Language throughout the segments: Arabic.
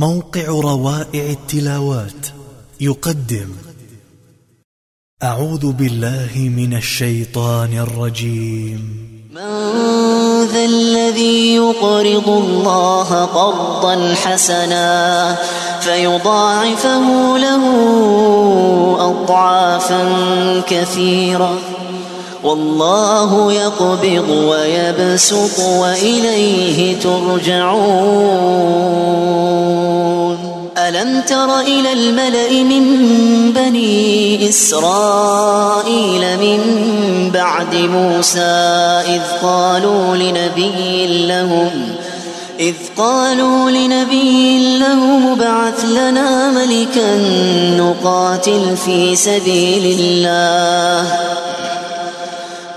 موقع روائع التلاوات. يقدم. أعوذ بالله من الشيطان الرجيم. من ذا الذي يقرض الله قرضا حسنا فيضاعفه له أضعافا كثيرة. والله يقبض ويبسط وإليه ترجعون. ألم تر إلى الملأ من بني إسرائيل من بعد موسى إذ قالوا لنبي لهم إذ قالوا لنبي له ابعث لنا ملكا نقاتل في سبيل الله.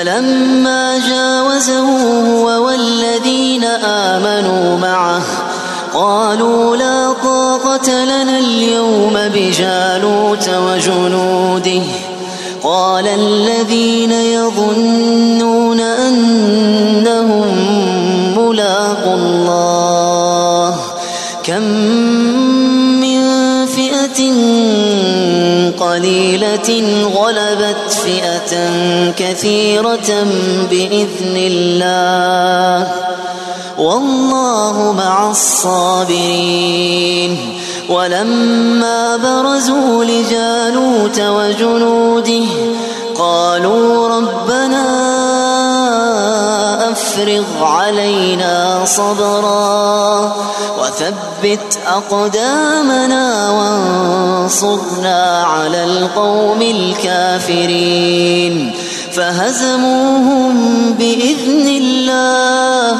فلما جاوزه هو والذين آمنوا معه قالوا لا طاقة لنا اليوم بجالوت وجنوده. قال الذين يظنون أنهم ملاقوا الله. كم من فئة قليلة غلبت فئة كثيرة بإذن الله والله مع الصابرين ولما برزوا لجالوت وجنوده قالوا ربنا أفرغ علينا صبرا وثبت أقدامنا وانصرنا على القوم الكافرين فهزموهم بإذن الله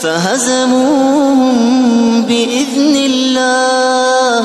فهزموهم بإذن الله